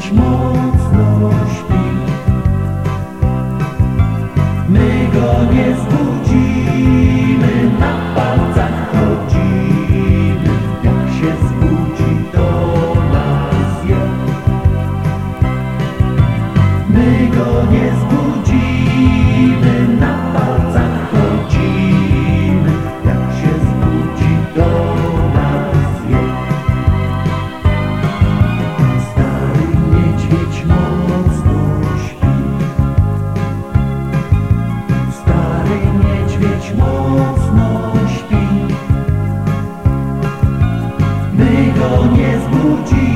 choć mocno śpi. My go nie zbudzimy, na palcach chodzimy, jak się zbudzi to nas je. My go nie zbudzimy. mocno śpi, by go nie zbudzić.